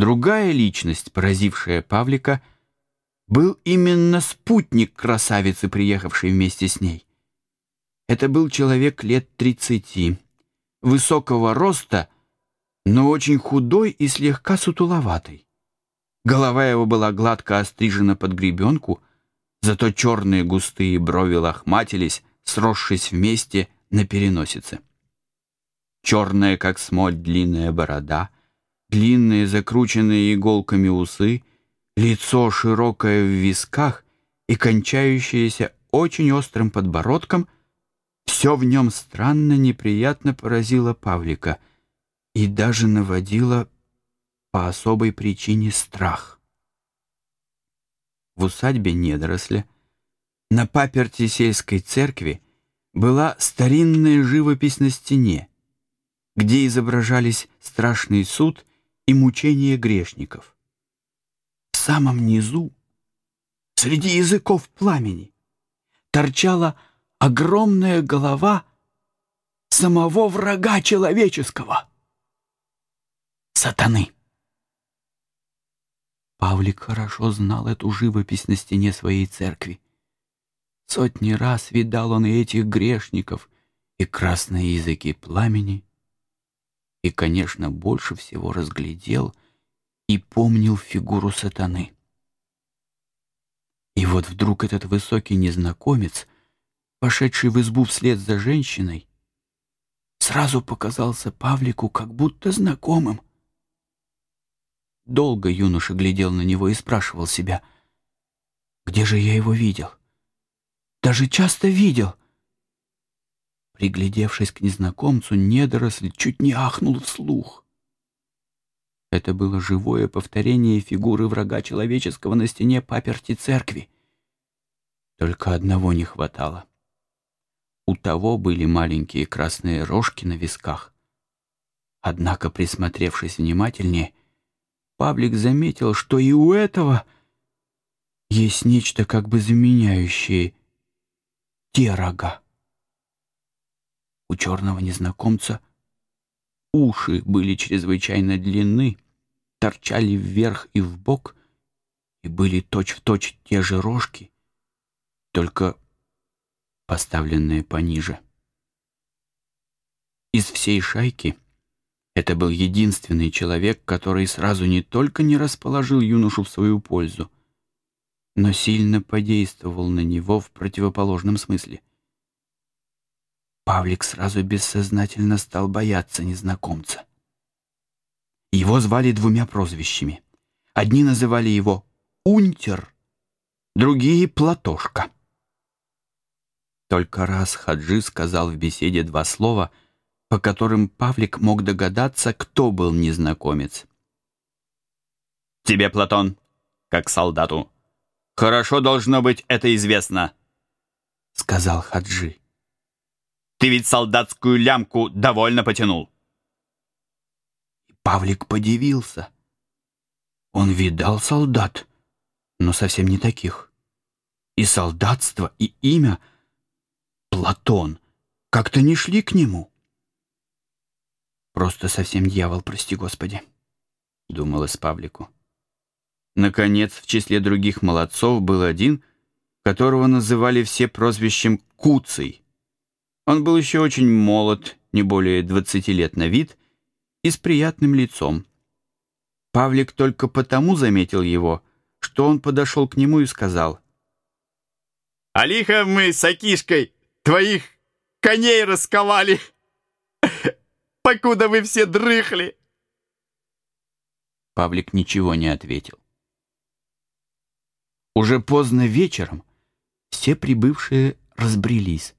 Другая личность, поразившая Павлика, был именно спутник красавицы, приехавшей вместе с ней. Это был человек лет тридцати, высокого роста, но очень худой и слегка сутуловатый. Голова его была гладко острижена под гребенку, зато черные густые брови лохматились, сросшись вместе на переносице. Черная, как смоль, длинная борода, длинные, закрученные иголками усы, лицо широкое в висках и кончающееся очень острым подбородком — все в нем странно неприятно поразило Павлика и даже наводило по особой причине страх. В усадьбе недоросля на паперти сельской церкви была старинная живопись на стене, где изображались страшный суд и мучения грешников. В самом низу, среди языков пламени, торчала огромная голова самого врага человеческого — сатаны. Павлик хорошо знал эту живопись на стене своей церкви. Сотни раз видал он и этих грешников, и красные языки пламени, и, конечно, больше всего разглядел и помнил фигуру сатаны. И вот вдруг этот высокий незнакомец — вошедший в избу вслед за женщиной, сразу показался Павлику как будто знакомым. Долго юноша глядел на него и спрашивал себя, «Где же я его видел? Даже часто видел». Приглядевшись к незнакомцу, недоросль чуть не ахнул вслух. Это было живое повторение фигуры врага человеческого на стене паперти церкви. Только одного не хватало. У того были маленькие красные рожки на висках. Однако, присмотревшись внимательнее, Павлик заметил, что и у этого есть нечто как бы заменяющее те рога. У черного незнакомца уши были чрезвычайно длинны, торчали вверх и вбок и были точь-в-точь точь те же рожки, только поставленные пониже. Из всей шайки это был единственный человек, который сразу не только не расположил юношу в свою пользу, но сильно подействовал на него в противоположном смысле. Павлик сразу бессознательно стал бояться незнакомца. Его звали двумя прозвищами. Одни называли его «Унтер», другие — «Платошка». Только раз Хаджи сказал в беседе два слова, по которым Павлик мог догадаться, кто был незнакомец. «Тебе, Платон, как солдату, хорошо должно быть это известно», — сказал Хаджи. «Ты ведь солдатскую лямку довольно потянул». Павлик подивился. Он видал солдат, но совсем не таких. И солдатство, и имя — Платон, как-то не шли к нему. Просто совсем дьявол, прости господи, думалось Павлику. Наконец, в числе других молодцов был один, которого называли все прозвищем Куций. Он был еще очень молод, не более двадцати лет на вид, и с приятным лицом. Павлик только потому заметил его, что он подошел к нему и сказал. «А лихо мы с Акишкой Твоих коней расковали, покуда вы все дрыхли. Павлик ничего не ответил. Уже поздно вечером все прибывшие разбрелись.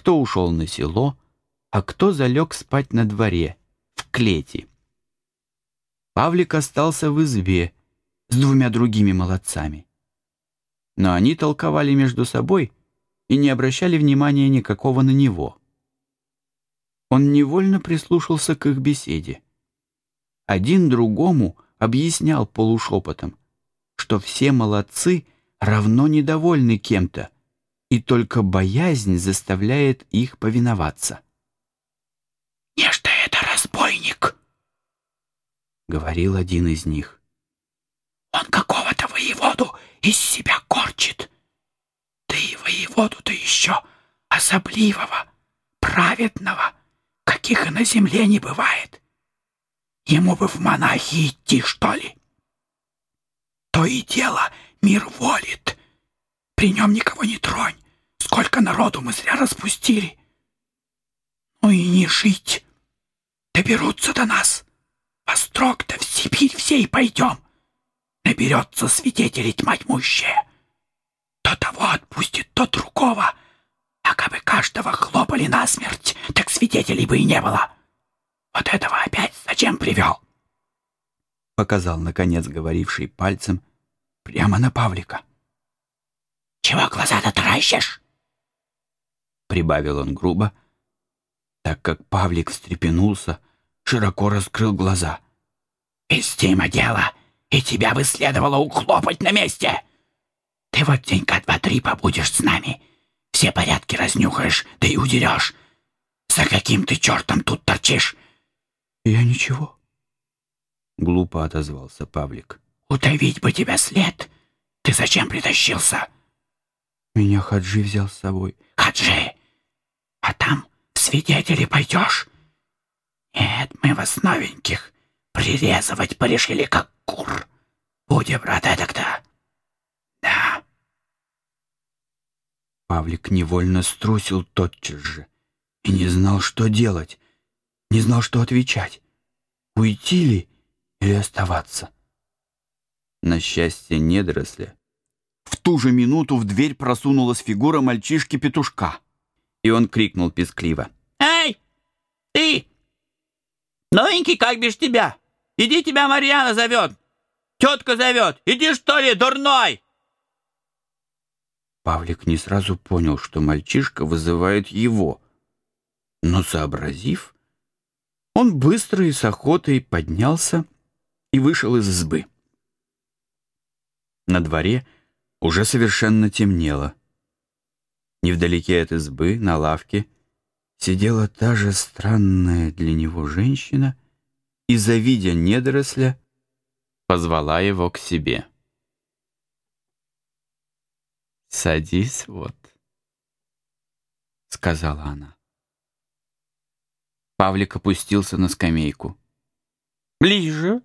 Кто ушел на село, а кто залег спать на дворе, в клете. Павлик остался в избе с двумя другими молодцами. Но они толковали между собой — и не обращали внимания никакого на него. Он невольно прислушался к их беседе. Один другому объяснял полушепотом, что все молодцы равно недовольны кем-то, и только боязнь заставляет их повиноваться. «Нечто это разбойник!» — говорил один из них. из себя корчит. Да и воеводу-то еще особливого, праведного, каких и на земле не бывает. Ему бы в монахи идти, что ли? То и дело мир волит. При нем никого не тронь. Сколько народу мы зря распустили. Ну и не жить. Доберутся до нас. Вострок-то в Сибирь все и пойдем. Наберется свидетелей тьма тьмущая. То того отпустит, то другого. А как бы каждого хлопали насмерть, так свидетелей бы и не было. Вот этого опять зачем привел? Показал, наконец, говоривший пальцем прямо на Павлика. «Чего глаза-то таращишь?» Прибавил он грубо, так как Павлик встрепенулся, широко раскрыл глаза. «Вестимо дело, и тебя бы следовало ухлопать на месте. Ты вот денька два-три побудешь с нами, все порядки разнюхаешь, да и удерешь. За каким ты чертом тут торчишь?» «Я ничего», — глупо отозвался Павлик. «Утовить бы тебя след. Ты зачем притащился?» «Меня Хаджи взял с собой». «Хаджи? А там в свидетели пойдешь?» «Нет, мы вас новеньких прирезывать порешили, как кур. Будем, брат, это-то». «Да». Павлик невольно струсил тотчас же и не знал, что делать, не знал, что отвечать. Уйти ли или оставаться? На счастье недоросля, в ту же минуту в дверь просунулась фигура мальчишки-петушка, и он крикнул пескливо. «Эй, ты! Новенький, как бишь тебя? Иди, тебя Марьяна зовет! Тетка зовет! Иди, что ли, дурной!» Павлик не сразу понял, что мальчишка вызывает его, но, сообразив, он быстро и с охотой поднялся и вышел из избы. На дворе уже совершенно темнело. Невдалеке от избы, на лавке, сидела та же странная для него женщина и, завидя недоросля, позвала его к себе. «Садись вот», — сказала она. Павлик опустился на скамейку. «Ближе,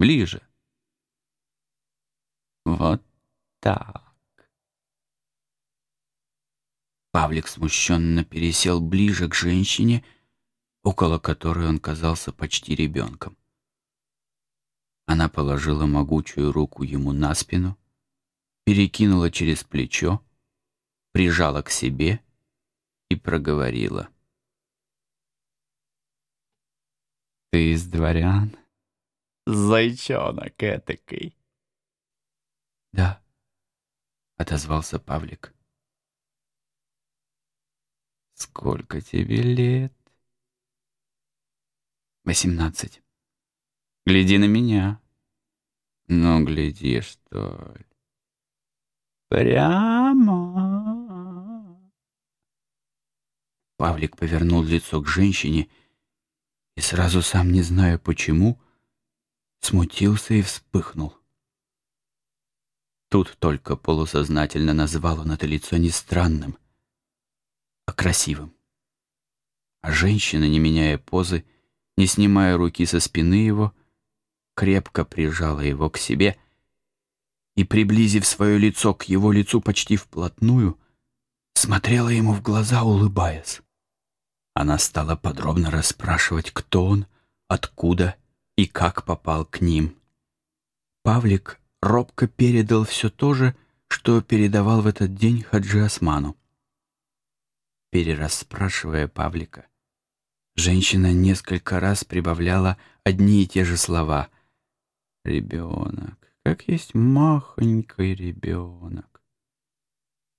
ближе». Вот так. Павлик смущенно пересел ближе к женщине, около которой он казался почти ребенком. Она положила могучую руку ему на спину, перекинула через плечо, прижала к себе и проговорила. «Ты из дворян?» Зайчонок этакой. «Да», — отозвался Павлик. «Сколько тебе лет?» «Восемнадцать». «Гляди на меня». «Ну, гляди, что ли». «Прямо». Павлик повернул лицо к женщине и сразу сам не зная почему, смутился и вспыхнул. Тут только полусознательно назвал он это лицо не странным, а красивым. А женщина, не меняя позы, не снимая руки со спины его, крепко прижала его к себе и, приблизив свое лицо к его лицу почти вплотную, смотрела ему в глаза, улыбаясь. Она стала подробно расспрашивать, кто он, откуда и как попал к ним. Павлик робко передал все то же, что передавал в этот день Хаджи Осману. Перерасспрашивая Павлика, женщина несколько раз прибавляла одни и те же слова. «Ребенок, как есть махонький ребенок».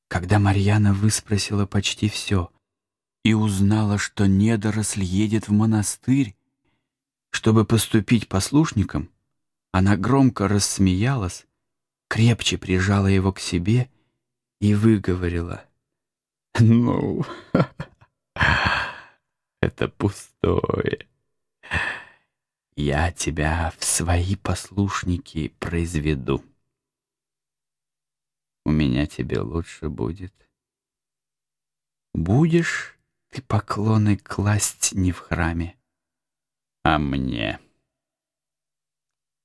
Когда Марьяна выспросила почти все и узнала, что недоросль едет в монастырь, чтобы поступить послушником, она громко рассмеялась, крепче прижала его к себе и выговорила. «Ну, это пустое. Я тебя в свои послушники произведу. у меня тебе лучше будет. Будешь ты поклоны класть не в храме, а мне.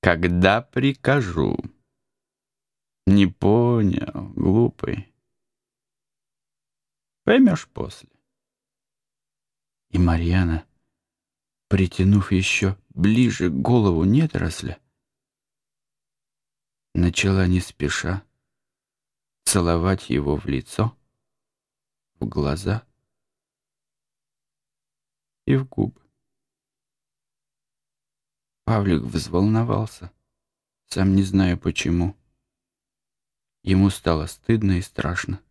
Когда прикажу. Не понял, глупый. Поймешь после. И Марьяна, притянув еще ближе голову недоросля, начала не спеша целовать его в лицо, в глаза и в губы. Павлик взволновался, сам не зная почему. Ему стало стыдно и страшно.